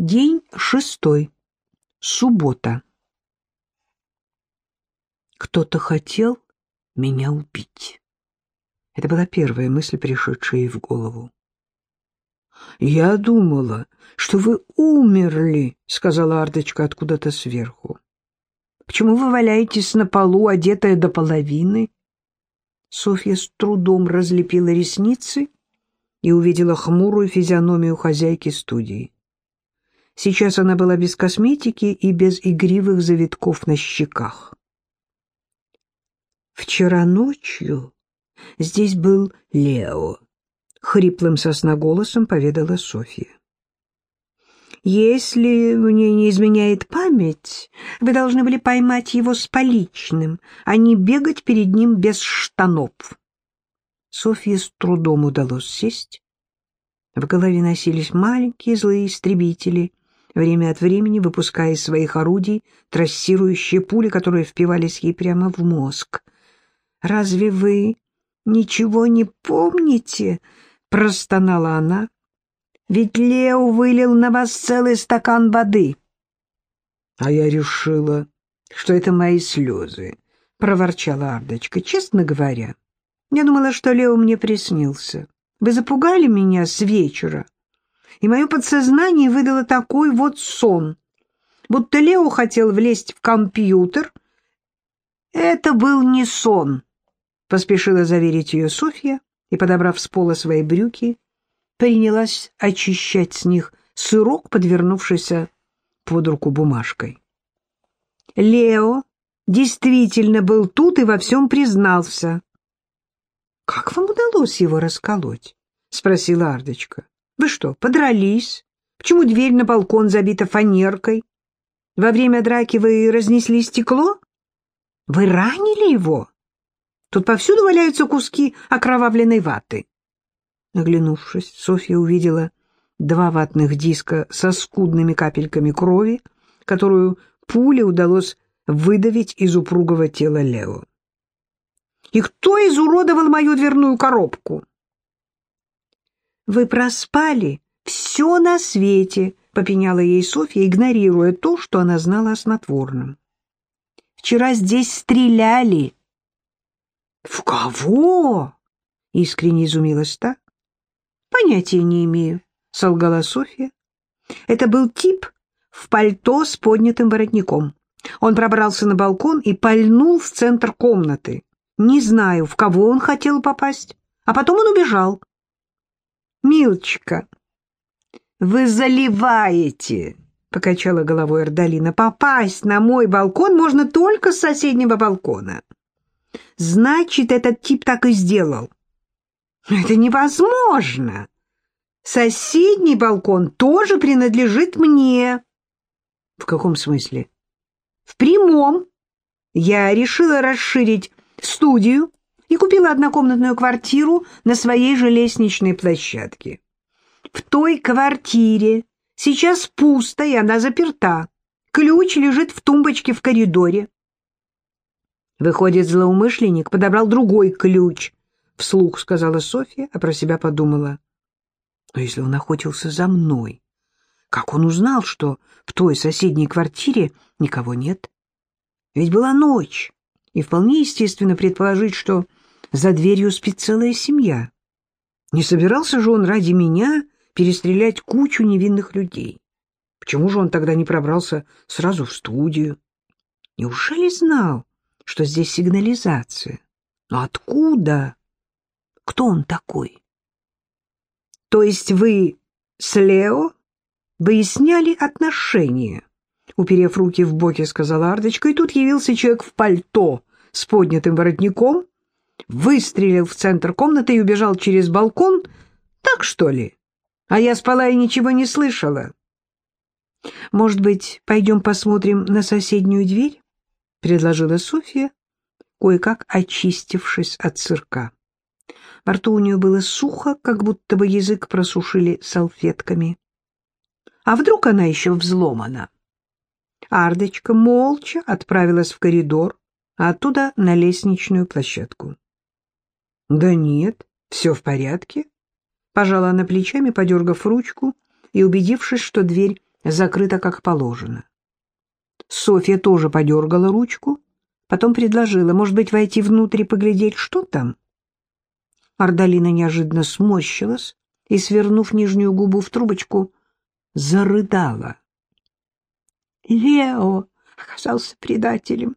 День шестой. Суббота. Кто-то хотел меня убить. Это была первая мысль, пришедшая ей в голову. «Я думала, что вы умерли», — сказала Ардочка откуда-то сверху. «Почему вы валяетесь на полу, одетая до половины?» Софья с трудом разлепила ресницы и увидела хмурую физиономию хозяйки студии. Сейчас она была без косметики и без игривых завитков на щеках. «Вчера ночью здесь был Лео», — хриплым сосноголосом поведала Софья. «Если мне не изменяет память, вы должны были поймать его с поличным, а не бегать перед ним без штанов». Софье с трудом удалось сесть. В голове носились маленькие злые истребители, время от времени выпуская из своих орудий трассирующие пули, которые впивались ей прямо в мозг. «Разве вы ничего не помните?» — простонала она. «Ведь Лео вылил на вас целый стакан воды». «А я решила, что это мои слезы», — проворчала Ардочка. «Честно говоря, я думала, что Лео мне приснился. Вы запугали меня с вечера» и мое подсознание выдало такой вот сон, будто Лео хотел влезть в компьютер. Это был не сон, поспешила заверить ее Софья и, подобрав с пола свои брюки, принялась очищать с них сырок, подвернувшийся под руку бумажкой. Лео действительно был тут и во всем признался. — Как вам удалось его расколоть? — спросила Ардочка. Вы что, подрались? Почему дверь на балкон забита фанеркой? Во время драки вы разнесли стекло? Вы ранили его? Тут повсюду валяются куски окровавленной ваты. Наглянувшись, Софья увидела два ватных диска со скудными капельками крови, которую пуле удалось выдавить из упругого тела Лео. «И кто изуродовал мою дверную коробку?» «Вы проспали все на свете», — попеняла ей Софья, игнорируя то, что она знала о снотворном. «Вчера здесь стреляли». «В кого?» — искренне изумилась та. «Понятия не имею», — солгала Софья. «Это был тип в пальто с поднятым воротником. Он пробрался на балкон и пальнул в центр комнаты. Не знаю, в кого он хотел попасть, а потом он убежал. «Милочка, вы заливаете!» — покачала головой Эрдалина. «Попасть на мой балкон можно только с соседнего балкона». «Значит, этот тип так и сделал». «Это невозможно! Соседний балкон тоже принадлежит мне». «В каком смысле?» «В прямом. Я решила расширить студию и купила однокомнатную квартиру на своей же лестничной площадке. В той квартире сейчас пусто, и она заперта. Ключ лежит в тумбочке в коридоре. Выходит, злоумышленник подобрал другой ключ, вслух сказала Софья, а про себя подумала. Но если он охотился за мной, как он узнал, что в той соседней квартире никого нет? Ведь была ночь, и вполне естественно предположить, что за дверью спит целая семья. Не собирался же он ради меня перестрелять кучу невинных людей. Почему же он тогда не пробрался сразу в студию? Неужели знал, что здесь сигнализация? Но откуда? Кто он такой? То есть вы с Лео выясняли отношения? Уперев руки в боки, сказала Ардочка, и тут явился человек в пальто с поднятым воротником выстрелил в центр комнаты и убежал через балкон. Так что ли? А я спала и ничего не слышала. «Может быть, пойдем посмотрим на соседнюю дверь?» — предложила Софья, кое-как очистившись от сырка. Во рту у нее было сухо, как будто бы язык просушили салфетками. А вдруг она еще взломана? Ардочка молча отправилась в коридор, а оттуда на лестничную площадку. «Да нет, все в порядке», — пожала она плечами, подергав ручку и убедившись, что дверь закрыта как положено. Софья тоже подергала ручку, потом предложила, может быть, войти внутрь и поглядеть, что там. Ардалина неожиданно сморщилась и, свернув нижнюю губу в трубочку, зарыдала. Лео оказался предателем.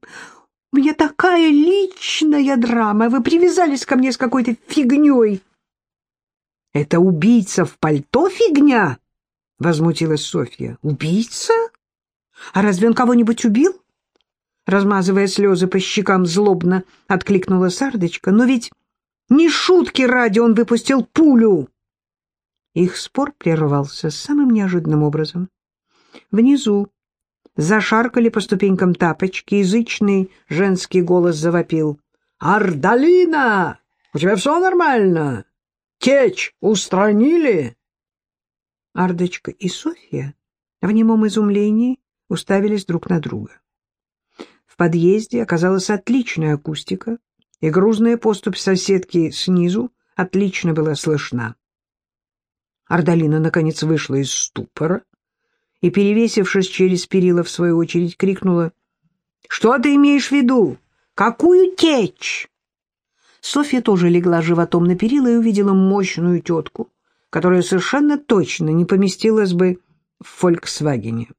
У меня такая личная драма. Вы привязались ко мне с какой-то фигней. — Это убийца в пальто фигня? — возмутилась Софья. — Убийца? А разве он кого-нибудь убил? Размазывая слезы по щекам злобно, откликнула Сардочка. Но ведь не шутки ради он выпустил пулю. Их спор прервался самым неожиданным образом. Внизу зашаркали по ступенькам тапочки, язычный женский голос завопил. «Ардалина! У тебя все нормально? Течь устранили?» Ардочка и Софья в немом изумлении уставились друг на друга. В подъезде оказалась отличная акустика, и грузная поступь соседки снизу отлично была слышна. Ардалина, наконец, вышла из ступора и, перевесившись через перила, в свою очередь, крикнула «Что ты имеешь в виду? Какую течь?» Софья тоже легла животом на перила и увидела мощную тетку, которая совершенно точно не поместилась бы в «Фольксвагене».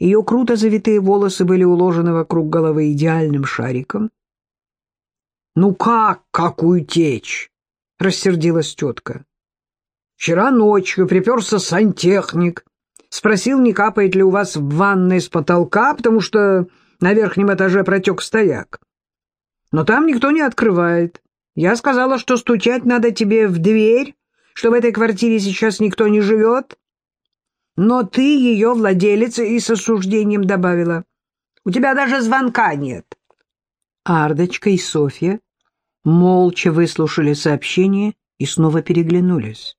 Ее круто завитые волосы были уложены вокруг головы идеальным шариком. «Ну как, какую течь?» — рассердилась тетка. «Вчера ночью приперся сантехник, спросил, не капает ли у вас в ванной с потолка, потому что на верхнем этаже протек стояк. Но там никто не открывает. Я сказала, что стучать надо тебе в дверь, что в этой квартире сейчас никто не живет. Но ты ее владелица и с осуждением добавила. У тебя даже звонка нет. Ардочка и Софья молча выслушали сообщение и снова переглянулись.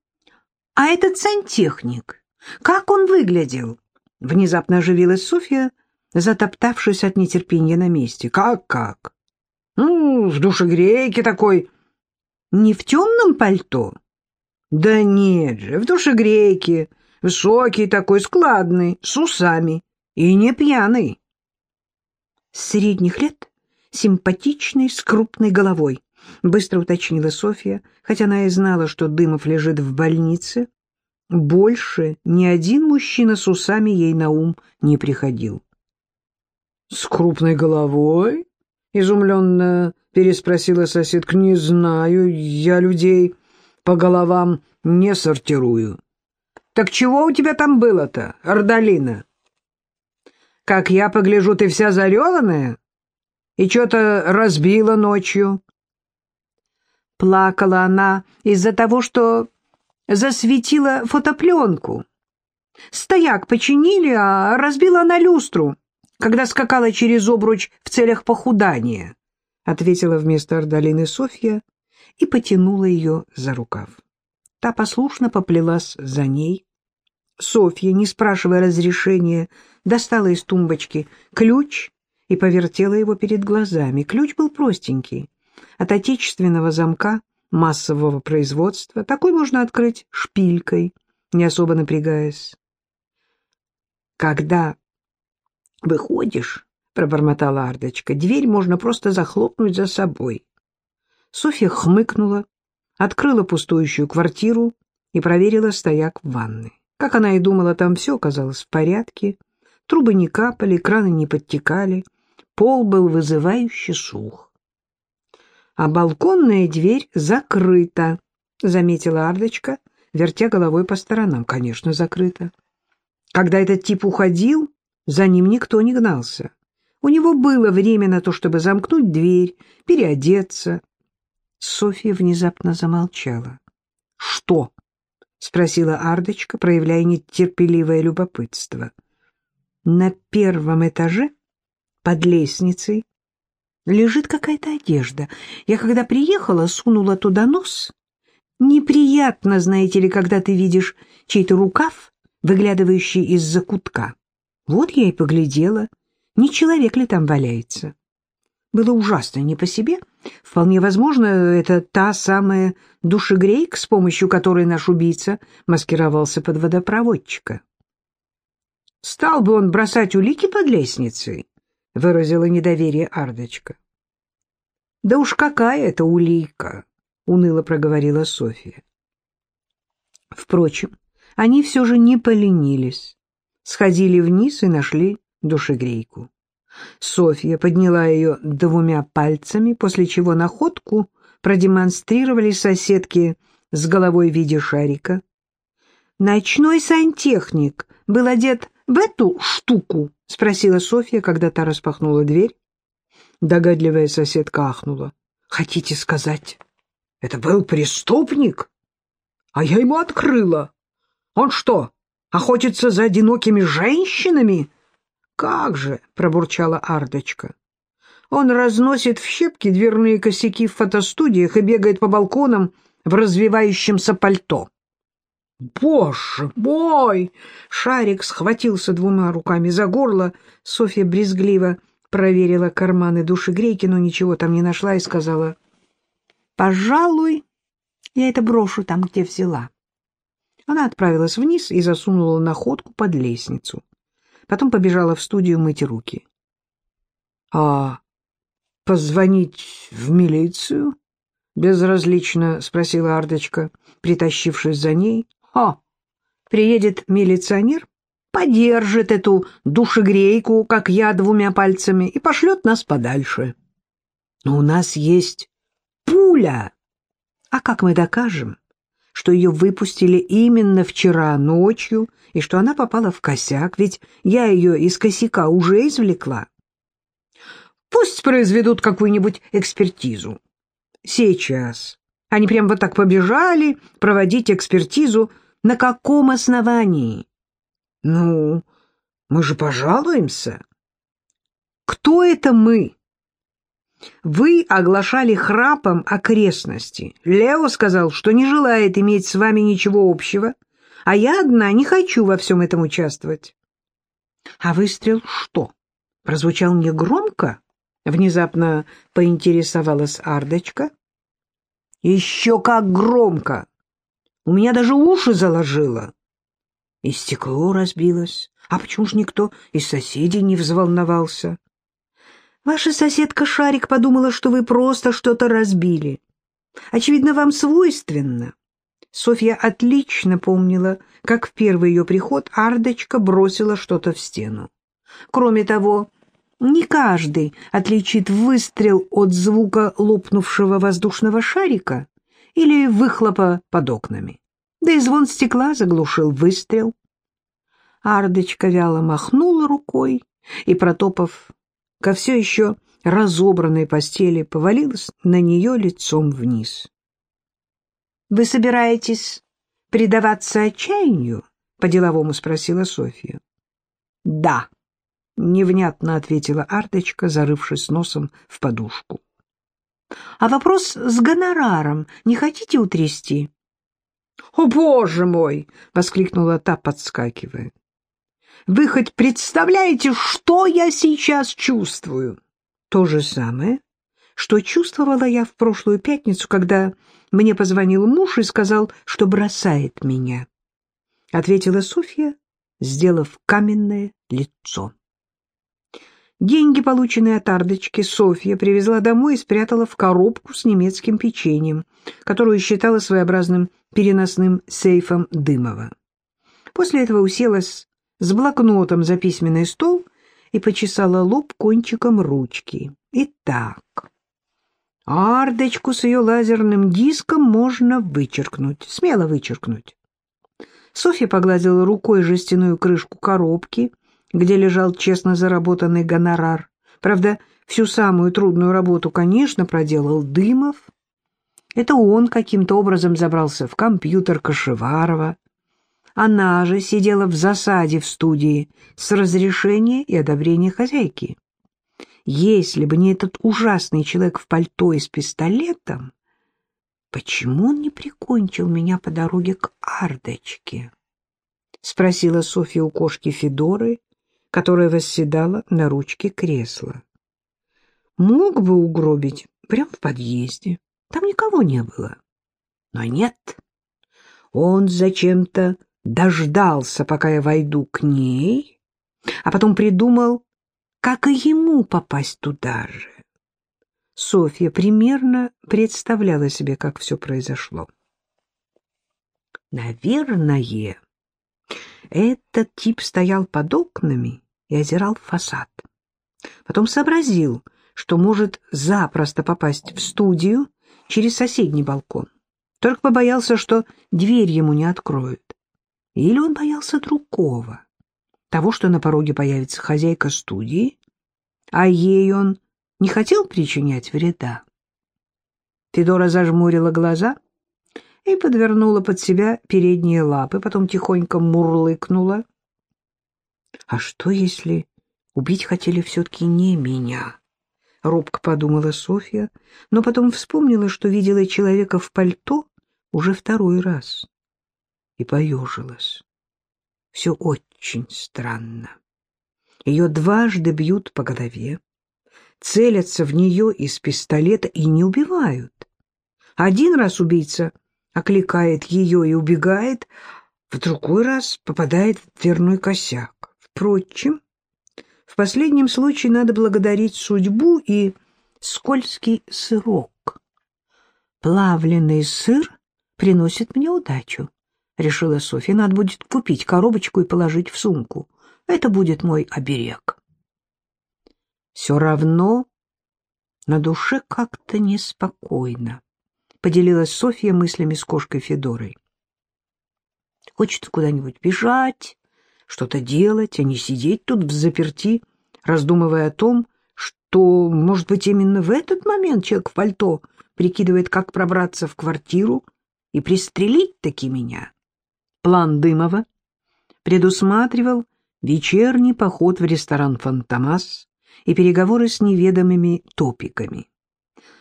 — А этот сантехник, как он выглядел? — внезапно оживилась Софья, затоптавшись от нетерпения на месте. — Как-как? — Ну, в душегрейке такой. — Не в темном пальто? — Да нет же, в душегрейке. Высокий такой, складный, с усами. И не пьяный. Средних лет, симпатичный, с крупной головой, быстро уточнила Софья, хотя она и знала, что Дымов лежит в больнице. Больше ни один мужчина с усами ей на ум не приходил. — С крупной головой? — изумленно переспросила соседка. — Не знаю, я людей по головам не сортирую. Так чего у тебя там было-то, Ордалина? Как я погляжу, ты вся зареванная и что-то разбила ночью. Плакала она из-за того, что засветила фотопленку. Стояк починили, а разбила она люстру, когда скакала через обруч в целях похудания, — ответила вместо Ордалины Софья и потянула ее за рукав. Та послушно поплелась за ней, Софья, не спрашивая разрешения, достала из тумбочки ключ и повертела его перед глазами. Ключ был простенький, от отечественного замка массового производства. Такой можно открыть шпилькой, не особо напрягаясь. «Когда выходишь, — пробормотала Ардочка, — дверь можно просто захлопнуть за собой». Софья хмыкнула, открыла пустующую квартиру и проверила стояк в ванной. Как она и думала, там все оказалось в порядке. Трубы не капали, краны не подтекали, пол был вызывающе сух. А балконная дверь закрыта, — заметила Ардочка, вертя головой по сторонам. Конечно, закрыта. Когда этот тип уходил, за ним никто не гнался. У него было время на то, чтобы замкнуть дверь, переодеться. Софья внезапно замолчала. «Что?» — спросила Ардочка, проявляя нетерпеливое любопытство. На первом этаже, под лестницей, лежит какая-то одежда. Я, когда приехала, сунула туда нос. Неприятно, знаете ли, когда ты видишь чей-то рукав, выглядывающий из-за кутка. Вот я и поглядела, не человек ли там валяется. Было ужасно не по себе. Вполне возможно, это та самая душегрейка, с помощью которой наш убийца маскировался под водопроводчика. Стал бы он бросать улики под лестницей, — выразила недоверие Ардочка. — Да уж какая это улика, — уныло проговорила Софья. Впрочем, они все же не поленились, сходили вниз и нашли душегрейку. Софья подняла ее двумя пальцами, после чего находку продемонстрировали соседки с головой в виде шарика. «Ночной сантехник был одет в эту штуку?» — спросила Софья, когда та распахнула дверь. Догадливая соседка ахнула. «Хотите сказать, это был преступник? А я ему открыла. Он что, охотится за одинокими женщинами?» «Как же!» — пробурчала Ардочка. «Он разносит в щепки дверные косяки в фотостудиях и бегает по балконам в развивающемся пальто». «Боже мой!» Шарик схватился двумя руками за горло. Софья брезгливо проверила карманы душегрейки, но ничего там не нашла и сказала, «Пожалуй, я это брошу там, где взяла». Она отправилась вниз и засунула находку под лестницу. Потом побежала в студию мыть руки. — А позвонить в милицию? — безразлично спросила Ардочка, притащившись за ней. — А, приедет милиционер, подержит эту душегрейку, как я, двумя пальцами, и пошлет нас подальше. Но у нас есть пуля. А как мы докажем, что ее выпустили именно вчера ночью и что она попала в косяк, ведь я ее из косяка уже извлекла. Пусть произведут какую-нибудь экспертизу. Сейчас. Они прям вот так побежали проводить экспертизу. На каком основании? Ну, мы же пожалуемся. Кто это мы? Вы оглашали храпом окрестности. Лео сказал, что не желает иметь с вами ничего общего, а я одна не хочу во всем этом участвовать. А выстрел что? Прозвучал не громко? Внезапно поинтересовалась Ардочка. Еще как громко! У меня даже уши заложило. И стекло разбилось. А почему ж никто из соседей не взволновался? Ваша соседка Шарик подумала, что вы просто что-то разбили. Очевидно, вам свойственно. Софья отлично помнила, как в первый ее приход Ардочка бросила что-то в стену. Кроме того, не каждый отличит выстрел от звука лопнувшего воздушного шарика или выхлопа под окнами. Да и звон стекла заглушил выстрел. Ардочка вяло махнула рукой и, протопав ко все еще разобранной постели, повалилась на нее лицом вниз. — Вы собираетесь предаваться отчаянию? — по-деловому спросила Софья. — Да, — невнятно ответила Арточка, зарывшись носом в подушку. — А вопрос с гонораром не хотите утрясти? — О, боже мой! — воскликнула та, подскакивая. Вы хоть представляете, что я сейчас чувствую? То же самое, что чувствовала я в прошлую пятницу, когда мне позвонил муж и сказал, что бросает меня. Ответила Софья, сделав каменное лицо. Деньги, полученные от Ардочки, Софья привезла домой и спрятала в коробку с немецким печеньем, которую считала своеобразным переносным сейфом Дымова. После этого уселась с блокнотом за письменный стол и почесала лоб кончиком ручки. Итак, ардочку с ее лазерным диском можно вычеркнуть, смело вычеркнуть. Софья погладила рукой жестяную крышку коробки, где лежал честно заработанный гонорар. Правда, всю самую трудную работу, конечно, проделал Дымов. Это он каким-то образом забрался в компьютер Кашеварова, она же сидела в засаде в студии с разрешения и одобрения хозяйки. Если бы не этот ужасный человек в пальто и с пистолетом, почему он не прикончил меня по дороге к Ардочке? — спросила Софья у кошки Федоры, которая восседала на ручке кресла. — Мог бы угробить прямо в подъезде, там никого не было. Но нет, он зачем-то дождался, пока я войду к ней, а потом придумал, как и ему попасть туда же. Софья примерно представляла себе, как все произошло. Наверное, этот тип стоял под окнами и озирал фасад. Потом сообразил, что может запросто попасть в студию через соседний балкон. Только побоялся, что дверь ему не откроют. Или он боялся другого, того, что на пороге появится хозяйка студии, а ей он не хотел причинять вреда. Федора зажмурила глаза и подвернула под себя передние лапы, потом тихонько мурлыкнула. А что, если убить хотели все-таки не меня? — робко подумала Софья, но потом вспомнила, что видела человека в пальто уже второй раз, и поежилась. Все очень странно. Ее дважды бьют по голове, целятся в нее из пистолета и не убивают. Один раз убийца окликает ее и убегает, в другой раз попадает в дверной косяк. Впрочем, в последнем случае надо благодарить судьбу и скользкий сырок. Плавленый сыр приносит мне удачу, — решила Софья. Надо будет купить коробочку и положить в сумку. Это будет мой оберег. Все равно на душе как-то неспокойно, — поделилась Софья мыслями с кошкой Федорой. Хочется куда-нибудь бежать, что-то делать, а не сидеть тут в заперти, раздумывая о том, что, может быть, именно в этот момент человек в пальто прикидывает, как пробраться в квартиру и пристрелить таки меня. План Дымова предусматривал вечерний поход в ресторан «Фантомас» и переговоры с неведомыми топиками.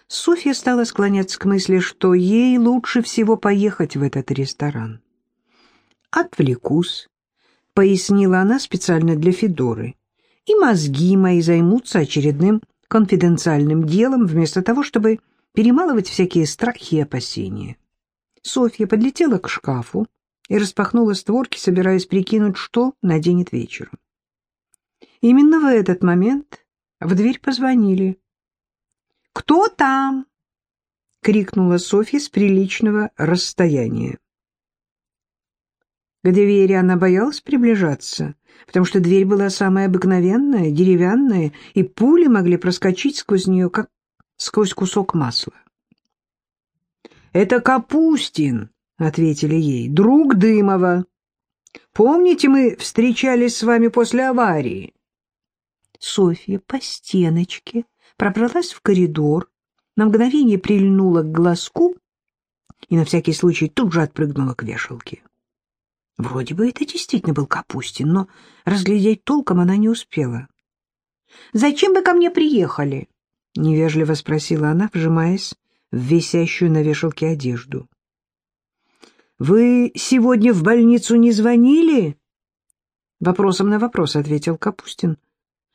Софья стала склоняться к мысли, что ей лучше всего поехать в этот ресторан. «Отвлекусь», — пояснила она специально для Федоры, «и мозги мои займутся очередным конфиденциальным делом, вместо того, чтобы перемалывать всякие страхи и опасения». Софья подлетела к шкафу и распахнула створки, собираясь прикинуть, что наденет вечером. Именно в этот момент в дверь позвонили. «Кто там?» — крикнула Софья с приличного расстояния. К двери она боялась приближаться, потому что дверь была самая обыкновенная, деревянная, и пули могли проскочить сквозь нее, как сквозь кусок масла. «Это Капустин», — ответили ей, — «друг Дымова. Помните, мы встречались с вами после аварии?» Софья по стеночке пробралась в коридор, на мгновение прильнула к глазку и на всякий случай тут же отпрыгнула к вешалке. Вроде бы это действительно был Капустин, но разглядеть толком она не успела. «Зачем вы ко мне приехали?» — невежливо спросила она, вжимаясь в висящую на вешалке одежду. «Вы сегодня в больницу не звонили?» Вопросом на вопрос ответил Капустин.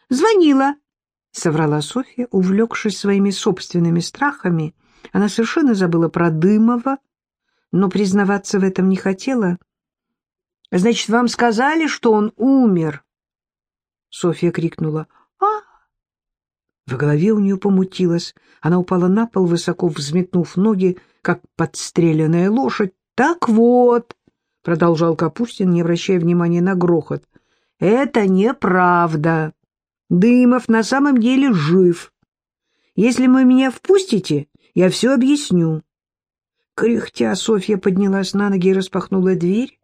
«Звонила», — соврала Софья, увлекшись своими собственными страхами. Она совершенно забыла про Дымова, но признаваться в этом не хотела. «Значит, вам сказали, что он умер?» Софья крикнула «А!» В голове у нее помутилось. Она упала на пол, высоко взметнув ноги, как подстреленная лошадь. «Так вот», — продолжал Капустин, не обращая внимания на грохот, — «это неправда. Дымов на самом деле жив. Если вы меня впустите, я все объясню». Кряхтя Софья поднялась на ноги и распахнула дверь.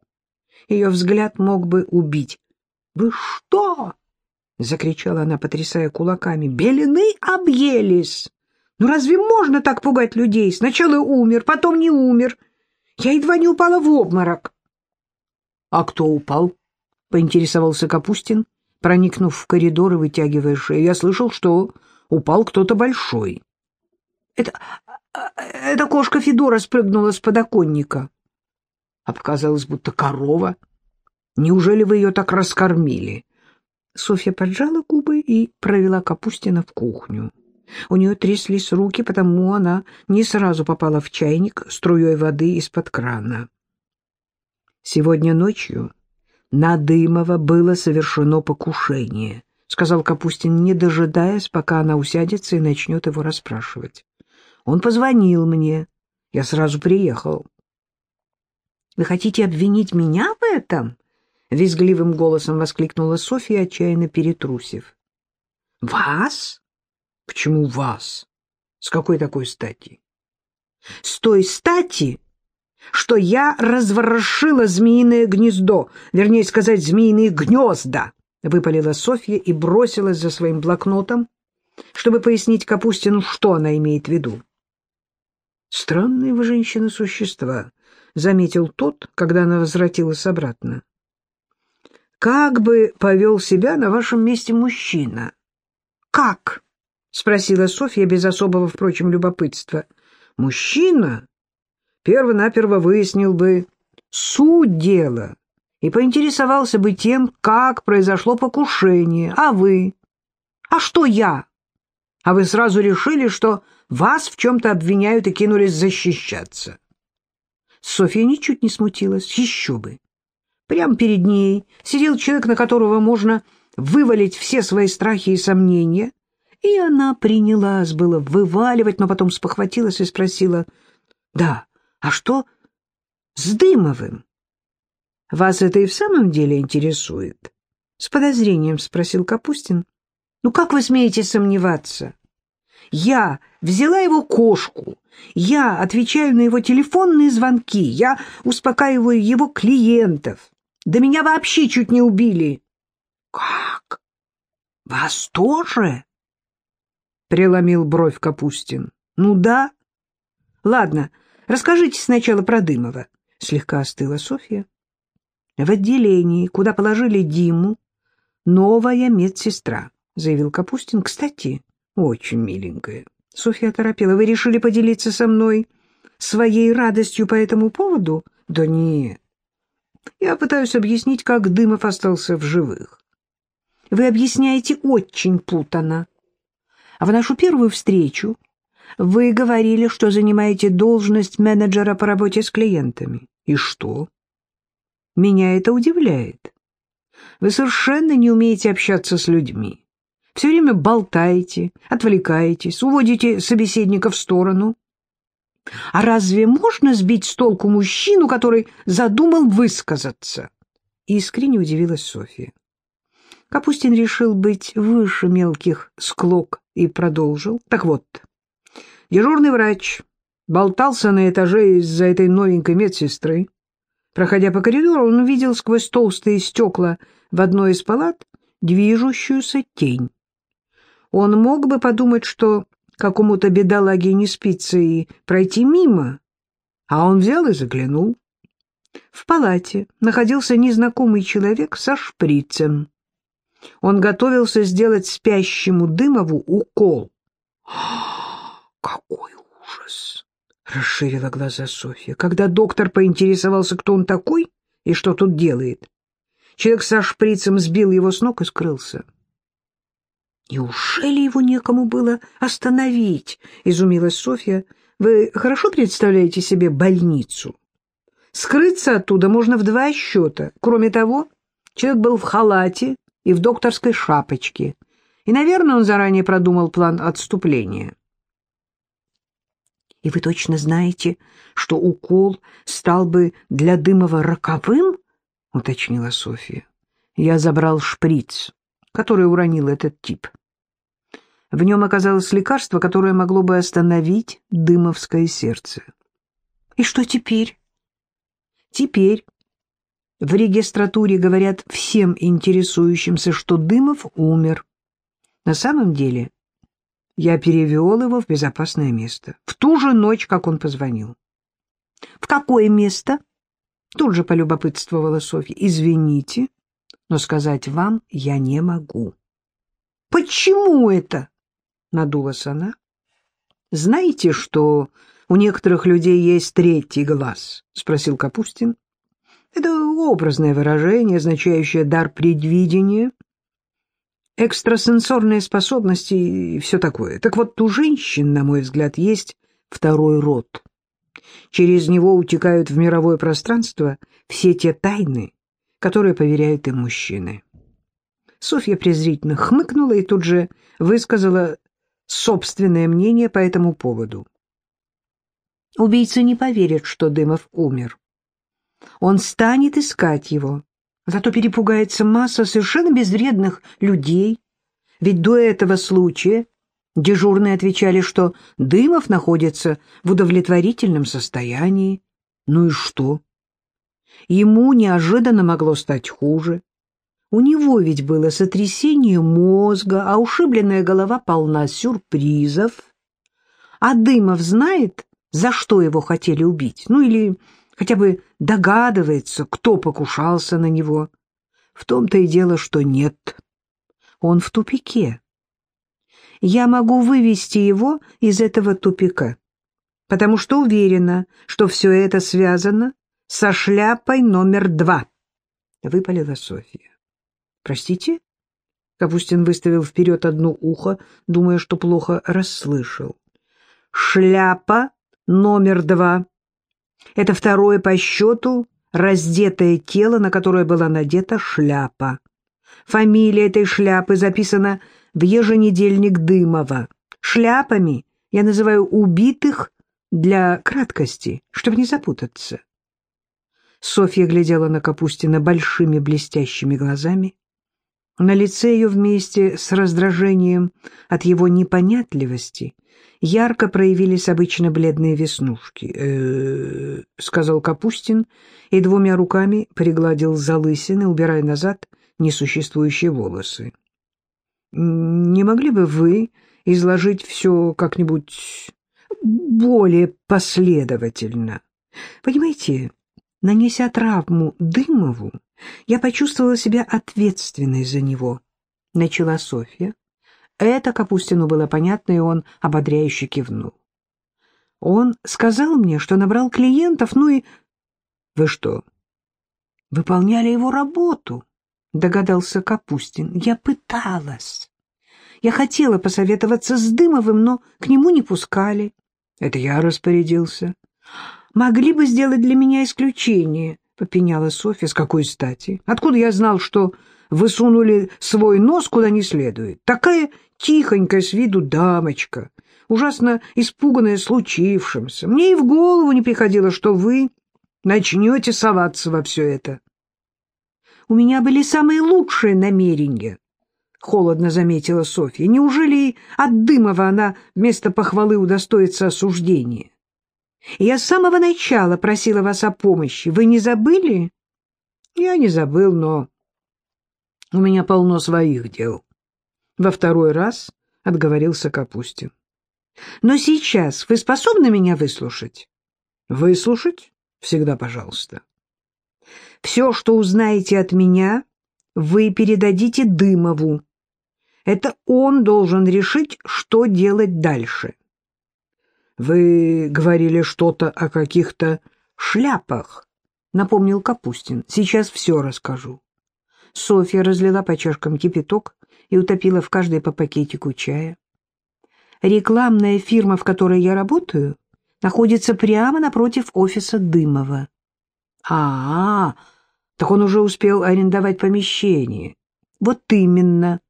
Ее взгляд мог бы убить. «Вы что?» — закричала она, потрясая кулаками. «Белины объелись! Ну разве можно так пугать людей? Сначала умер, потом не умер. Я едва не упала в обморок». «А кто упал?» — поинтересовался Капустин, проникнув в коридор и вытягивая шею. «Я слышал, что упал кто-то большой». «Это... это кошка Федора спрыгнула с подоконника». А будто корова. «Неужели вы ее так раскормили?» Софья поджала губы и провела Капустина в кухню. У нее тряслись руки, потому она не сразу попала в чайник струей воды из-под крана. Сегодня ночью На Дымова было совершено покушение, — сказал Капустин, не дожидаясь, пока она усядется и начнет его расспрашивать. Он позвонил мне. Я сразу приехал. — Вы хотите обвинить меня в этом? — визгливым голосом воскликнула Софья, отчаянно перетрусив. — Вас? — Почему вас? С какой такой стати? — С той стати, что я разворошила змеиное гнездо, вернее сказать, змеиные гнезда, — выпалила Софья и бросилась за своим блокнотом, чтобы пояснить Капустину, что она имеет в виду. — Странные вы, женщины, существа, — заметил тот, когда она возвратилась обратно. — Как бы повел себя на вашем месте мужчина? — Как? — спросила Софья без особого, впрочем, любопытства. — Мужчина перво-наперво выяснил бы суть дела и поинтересовался бы тем, как произошло покушение. А вы? А что я? А вы сразу решили, что вас в чем-то обвиняют и кинулись защищаться. Софья ничуть не смутилась, еще бы. Прямо перед ней сидел человек, на которого можно вывалить все свои страхи и сомнения, и она принялась было вываливать, но потом спохватилась и спросила, «Да, а что с Дымовым? Вас это и в самом деле интересует? С подозрением спросил Капустин. Ну как вы смеете сомневаться? Я взяла его кошку, я отвечаю на его телефонные звонки, я успокаиваю его клиентов. Да меня вообще чуть не убили. Как? Вас тоже? Преломил бровь Капустин. Ну да. Ладно, Расскажите сначала про Дымова. Слегка остыла Софья. В отделении, куда положили Диму, новая медсестра, заявил Капустин. Кстати, очень миленькая. Софья торопела. Вы решили поделиться со мной своей радостью по этому поводу? Да нет. Я пытаюсь объяснить, как Дымов остался в живых. Вы объясняете очень путано. А в нашу первую встречу вы говорили, что занимаете должность менеджера по работе с клиентами. И что? Меня это удивляет. Вы совершенно не умеете общаться с людьми. Все время болтаете, отвлекаетесь, уводите собеседника в сторону. А разве можно сбить с толку мужчину, который задумал высказаться? Искренне удивилась Софья. Капустин решил быть выше мелких склок и продолжил. Так вот, Дежурный врач болтался на этаже из-за этой новенькой медсестры. Проходя по коридору, он увидел сквозь толстые стекла в одной из палат движущуюся тень. Он мог бы подумать, что какому-то бедолаге не спится и пройти мимо, а он взял и заглянул. В палате находился незнакомый человек со шприцем. Он готовился сделать спящему Дымову укол. «Какой ужас!» — расширила глаза Софья. Когда доктор поинтересовался, кто он такой и что тут делает, человек со шприцем сбил его с ног и скрылся. «Неужели его некому было остановить?» — изумилась Софья. «Вы хорошо представляете себе больницу? Скрыться оттуда можно в два счета. Кроме того, человек был в халате и в докторской шапочке, и, наверное, он заранее продумал план отступления». И вы точно знаете, что укол стал бы для Дымова роковым? — уточнила Софья. Я забрал шприц, который уронил этот тип. В нем оказалось лекарство, которое могло бы остановить дымовское сердце. И что теперь? Теперь в регистратуре говорят всем интересующимся, что Дымов умер. На самом деле я перевел его в безопасное место. В ту же ночь, как он позвонил. — В какое место? — тут же полюбопытствовала Софья. — Извините, но сказать вам я не могу. — Почему это? — надулась она. — Знаете, что у некоторых людей есть третий глаз? — спросил Капустин. — Это образное выражение, означающее дар предвидения — экстрасенсорные способности и все такое. Так вот, у женщин, на мой взгляд, есть второй род. Через него утекают в мировое пространство все те тайны, которые поверяют им мужчины. Софья презрительно хмыкнула и тут же высказала собственное мнение по этому поводу. Убийца не поверит, что Дымов умер. Он станет искать его, зато перепугается масса совершенно безвредных людей, ведь до этого случая дежурные отвечали, что Дымов находится в удовлетворительном состоянии. Ну и что? Ему неожиданно могло стать хуже. У него ведь было сотрясение мозга, а ушибленная голова полна сюрпризов. А Дымов знает, за что его хотели убить, ну или хотя бы догадывается, кто покушался на него. В том-то и дело, что нет. Он в тупике. Я могу вывести его из этого тупика, потому что уверена, что все это связано со шляпой номер два, — выпалила Софья. — Простите? Капустин выставил вперед одно ухо, думая, что плохо расслышал. — Шляпа номер два. Это второе по счету раздетое тело, на которое была надета шляпа. Фамилия этой шляпы записана в еженедельник Дымова. Шляпами я называю убитых для краткости, чтобы не запутаться. Софья глядела на Капустина большими блестящими глазами. На лице ее вместе с раздражением от его непонятливости ярко проявились обычно бледные веснушки. «Э сказал Капустин и двумя руками пригладил залысины, убирая назад несуществующие волосы. — Не могли бы вы изложить все как-нибудь более последовательно? Понимаете, нанеся травму Дымову, я почувствовала себя ответственной за него, — начала Софья. Это Капустину было понятно, и он ободряюще кивнул. Он сказал мне, что набрал клиентов, ну и... — Вы что, выполняли его работу? — догадался Капустин. — Я пыталась. Я хотела посоветоваться с Дымовым, но к нему не пускали. Это я распорядился. Могли бы сделать для меня исключение, — попеняла Софья. С какой стати? Откуда я знал, что высунули свой нос куда не следует? Такая тихонькая с виду дамочка, ужасно испуганная случившимся. Мне и в голову не приходило, что вы начнете соваться во все это. У меня были самые лучшие намерения, — холодно заметила Софья. Неужели от Дымова она вместо похвалы удостоится осуждения? Я с самого начала просила вас о помощи. Вы не забыли? Я не забыл, но у меня полно своих дел. Во второй раз отговорился Капустин. Но сейчас вы способны меня выслушать? Выслушать? Всегда пожалуйста. Все, что узнаете от меня, вы передадите Дымову. Это он должен решить, что делать дальше. Вы говорили что-то о каких-то шляпах, напомнил Капустин. Сейчас все расскажу. Софья разлила по чашкам кипяток и утопила в каждой по пакетику чая. Рекламная фирма, в которой я работаю, находится прямо напротив офиса Дымова. А, -а, -а так он уже успел арендовать помещение. Вот именно.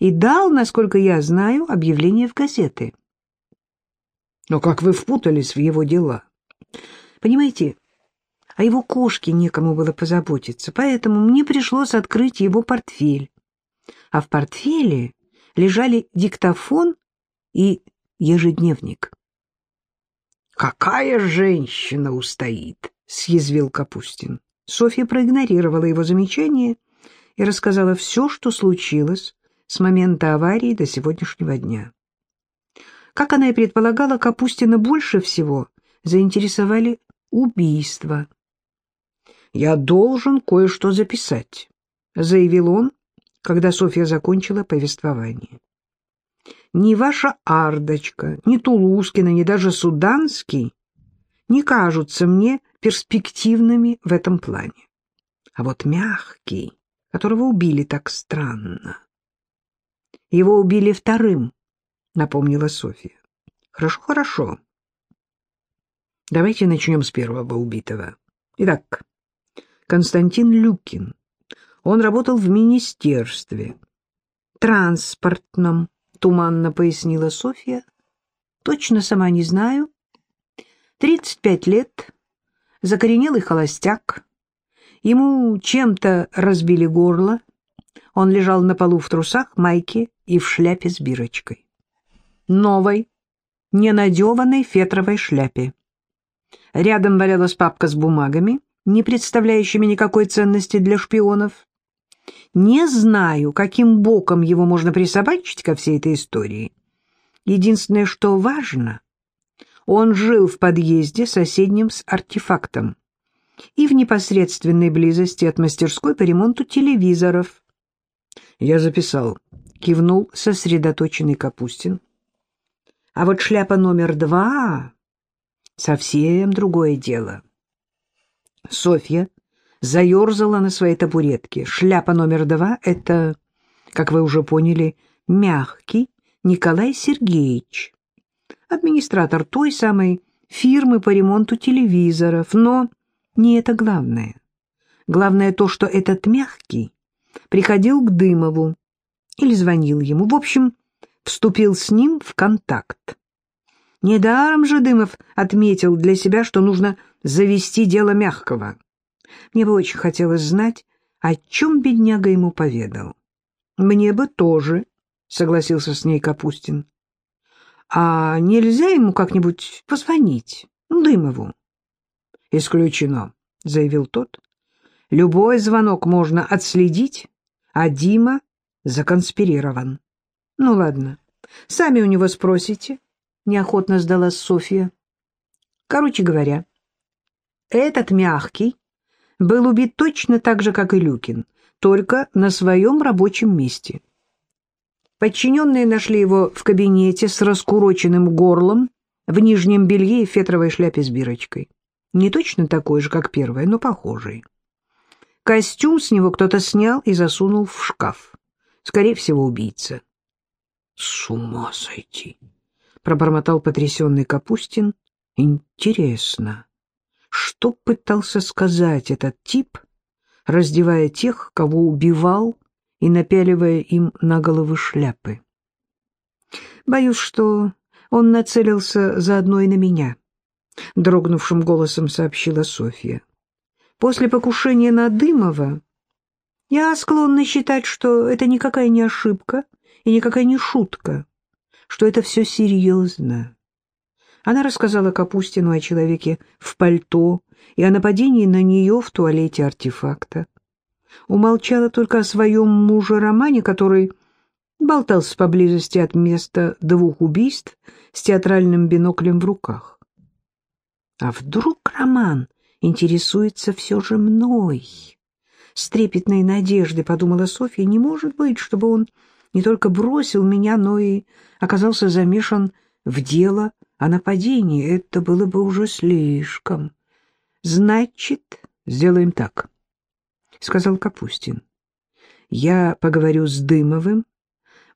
И дал, насколько я знаю, объявление в газеты. Но как вы впутались в его дела? Понимаете, о его кошке некому было позаботиться, поэтому мне пришлось открыть его портфель. А в портфеле лежали диктофон и ежедневник. «Какая женщина устоит!» — съязвил Капустин. Софья проигнорировала его замечание и рассказала все, что случилось с момента аварии до сегодняшнего дня. Как она и предполагала, Капустина больше всего заинтересовали убийства. «Я должен кое-что записать», — заявил он, когда Софья закончила повествование. «Ни ваша Ардочка, ни Тулускина, ни даже Суданский не кажутся мне перспективными в этом плане. А вот мягкий, которого убили так странно. Его убили вторым, напомнила Софья. Хорошо, хорошо. Давайте начнем с первого убитого. Итак, Константин Люкин. Он работал в министерстве. Транспортном, туманно пояснила Софья. Точно сама не знаю. Тридцать пять лет, закоренелый холостяк. Ему чем-то разбили горло. Он лежал на полу в трусах, майке и в шляпе с бирочкой. Новой, ненадеванной фетровой шляпе. Рядом валялась папка с бумагами, не представляющими никакой ценности для шпионов. Не знаю, каким боком его можно присобачить ко всей этой истории. Единственное, что важно, он жил в подъезде, соседнем с артефактом, и в непосредственной близости от мастерской по ремонту телевизоров. Я записал, кивнул сосредоточенный Капустин. А вот шляпа номер два — совсем другое дело. Софья заерзала на своей табуретке. Шляпа номер два — это, как вы уже поняли, мягкий Николай Сергеевич, администратор той самой фирмы по ремонту телевизоров. Но не это главное. Главное то, что этот мягкий приходил к Дымову или звонил ему. В общем, вступил с ним в контакт. Недаром же Дымов отметил для себя, что нужно завести дело мягкого. Мне бы очень хотелось знать, о чем бедняга ему поведал. Мне бы тоже, — согласился с ней Капустин. А нельзя ему как-нибудь позвонить, Дымову? — Исключено, — заявил тот. — Любой звонок можно отследить, а Дима законспирирован. — Ну ладно, сами у него спросите, — неохотно сдалась Софья. Короче говоря, этот мягкий был убит точно так же, как и Люкин, только на своем рабочем месте. Подчиненные нашли его в кабинете с раскуроченным горлом, в нижнем белье и фетровой шляпе с бирочкой. Не точно такой же, как первая, но похожий. Костюм с него кто-то снял и засунул в шкаф. Скорее всего, убийца. — С ума сойти! — пробормотал потрясенный Капустин. — Интересно, что пытался сказать этот тип, раздевая тех, кого убивал и напяливая им на головы шляпы? Боюсь, что он нацелился заодно и на меня, — дрогнувшим голосом сообщила Софья. После покушения на Дымова я склонна считать, что это никакая не ошибка и никакая не шутка, что это все серьезно. Она рассказала Капустину о человеке в пальто и о нападении на нее в туалете артефакта. Умолчала только о своем муже-романе, который болтался поблизости от места двух убийств с театральным биноклем в руках. А вдруг Роман интересуется все же мной. С трепетной надеждой подумала Софья, не может быть, чтобы он не только бросил меня, но и оказался замешан в дело о нападении. Это было бы уже слишком. Значит, сделаем так, — сказал Капустин. Я поговорю с Дымовым,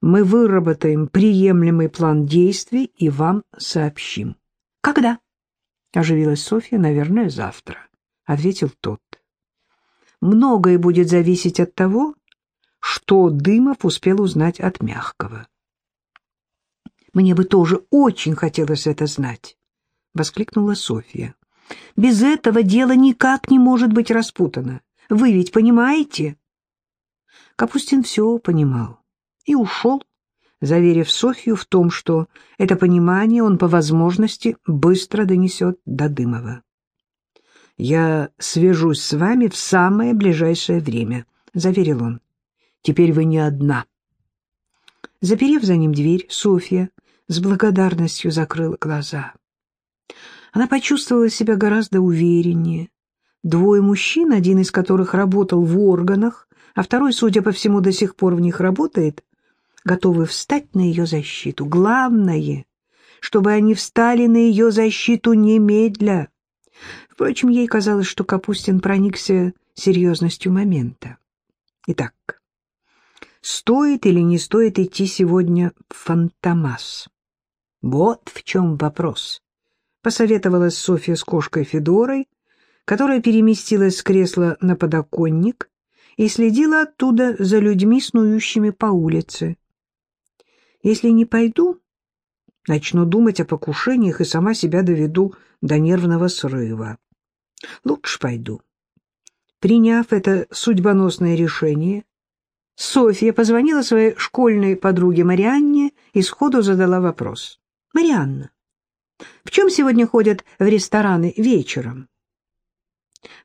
мы выработаем приемлемый план действий и вам сообщим. Когда? — оживилась Софья. — Наверное, завтра, — ответил тот. — Многое будет зависеть от того, что Дымов успел узнать от Мягкого. — Мне бы тоже очень хотелось это знать, — воскликнула Софья. — Без этого дело никак не может быть распутано. Вы ведь понимаете? Капустин все понимал и ушел, заверив Софью в том, что это понимание он по возможности быстро донесет до Дымова. «Я свяжусь с вами в самое ближайшее время», — заверил он. «Теперь вы не одна». Заперев за ним дверь, Софья с благодарностью закрыла глаза. Она почувствовала себя гораздо увереннее. Двое мужчин, один из которых работал в органах, а второй, судя по всему, до сих пор в них работает, готовы встать на ее защиту. Главное, чтобы они встали на ее защиту немедля. Впрочем, ей казалось, что Капустин проникся серьезностью момента. Итак, стоит или не стоит идти сегодня в Фантомас? Вот в чем вопрос. Посоветовалась Софья с кошкой Федорой, которая переместилась с кресла на подоконник и следила оттуда за людьми, снующими по улице. «Если не пойду, начну думать о покушениях и сама себя доведу до нервного срыва. Лучше пойду». Приняв это судьбоносное решение, Софья позвонила своей школьной подруге Марианне и сходу задала вопрос. «Марианна, в чем сегодня ходят в рестораны вечером?»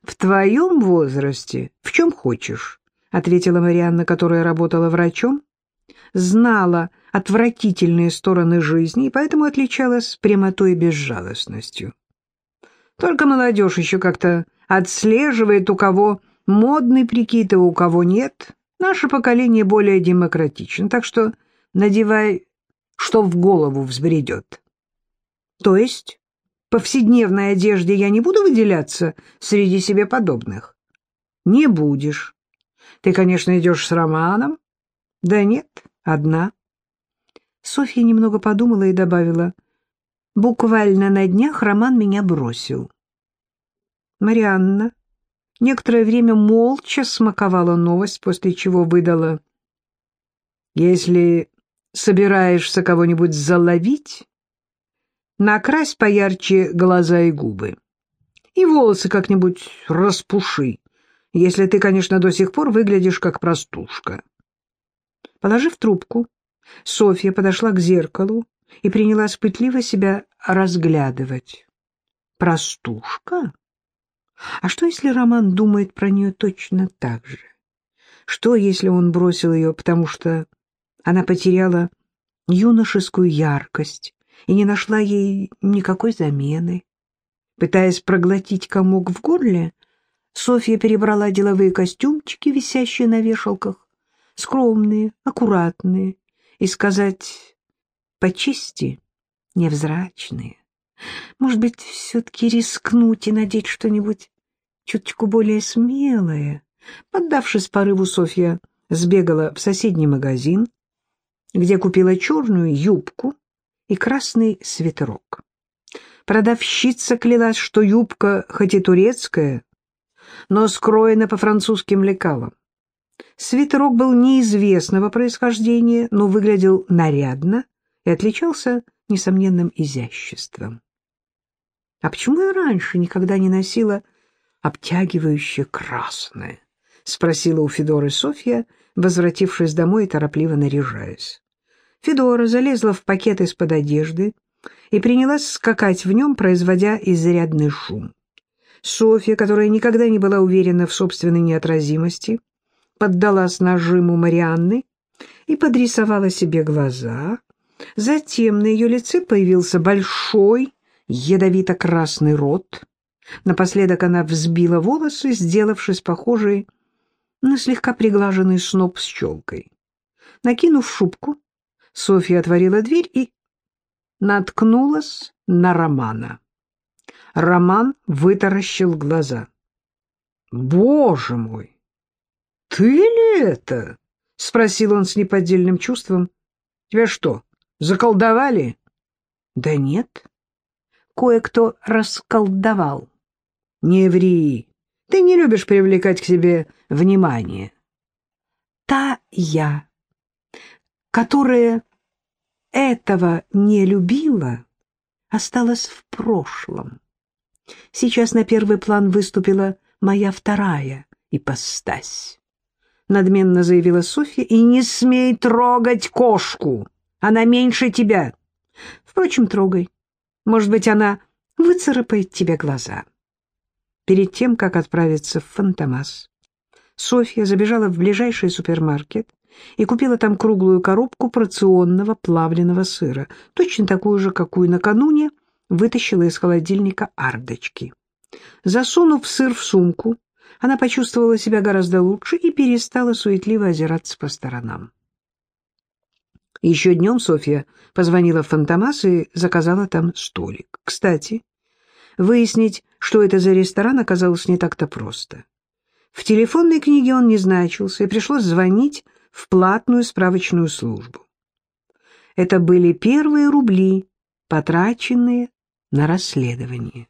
«В твоем возрасте в чем хочешь», — ответила Марианна, которая работала врачом, знала отвратительные стороны жизни и поэтому отличалась прямотой и безжалостностью. Только молодежь еще как-то отслеживает, у кого модный прикид, а у кого нет. Наше поколение более демократично, так что надевай, что в голову взбредет. То есть повседневной одежде я не буду выделяться среди себе подобных? Не будешь. Ты, конечно, идешь с Романом? Да нет, одна. Софья немного подумала и добавила. Буквально на днях Роман меня бросил. Марианна некоторое время молча смаковала новость, после чего выдала. «Если собираешься кого-нибудь заловить, накрась поярче глаза и губы. И волосы как-нибудь распуши, если ты, конечно, до сих пор выглядишь как простушка». Положив трубку, Софья подошла к зеркалу и принялась пытливо себя разглядывать. «Простушка?» А что, если Роман думает про нее точно так же? Что, если он бросил ее, потому что она потеряла юношескую яркость и не нашла ей никакой замены? Пытаясь проглотить комок в горле, Софья перебрала деловые костюмчики, висящие на вешалках, скромные, аккуратные, и сказать по чести невзрачные. Может быть, все-таки рискнуть и надеть что-нибудь чуточку более смелое? Поддавшись порыву, Софья сбегала в соседний магазин, где купила черную юбку и красный свитерок. Продавщица клялась, что юбка хоть и турецкая, но скроена по французским лекалам. Свитерок был неизвестного происхождения, но выглядел нарядно и отличался несомненным изяществом. А почему я раньше никогда не носила обтягивающее красное? — спросила у Федоры Софья, возвратившись домой и торопливо наряжаясь. Федора залезла в пакет из-под одежды и принялась скакать в нем, производя изрядный шум. Софья, которая никогда не была уверена в собственной неотразимости, поддалась нажиму Марианны и подрисовала себе глаза. Затем на ее лице появился большой, ядовито-красный рот. Напоследок она взбила волосы, сделавшись похожей на слегка приглаженный сноп с челкой. Накинув шубку, Софья отворила дверь и наткнулась на Романа. Роман вытаращил глаза. «Боже мой! Ты ли это?» — спросил он с неподдельным чувством. «Тебя что, заколдовали?» «Да нет, кое-кто расколдовал. Не ври, ты не любишь привлекать к себе внимание. Та я, которая этого не любила, осталась в прошлом. Сейчас на первый план выступила моя вторая ипостась. Надменно заявила Софья, и не смей трогать кошку, она меньше тебя. Впрочем, трогай. Может быть, она выцарапает тебе глаза. Перед тем, как отправиться в Фантомас, Софья забежала в ближайший супермаркет и купила там круглую коробку порционного плавленного сыра, точно такую же, какую накануне вытащила из холодильника ардочки. Засунув сыр в сумку, она почувствовала себя гораздо лучше и перестала суетливо озираться по сторонам. Еще днем Софья позвонила в Фантомас и заказала там столик. Кстати, выяснить, что это за ресторан, оказалось не так-то просто. В телефонной книге он не значился, и пришлось звонить в платную справочную службу. Это были первые рубли, потраченные на расследование.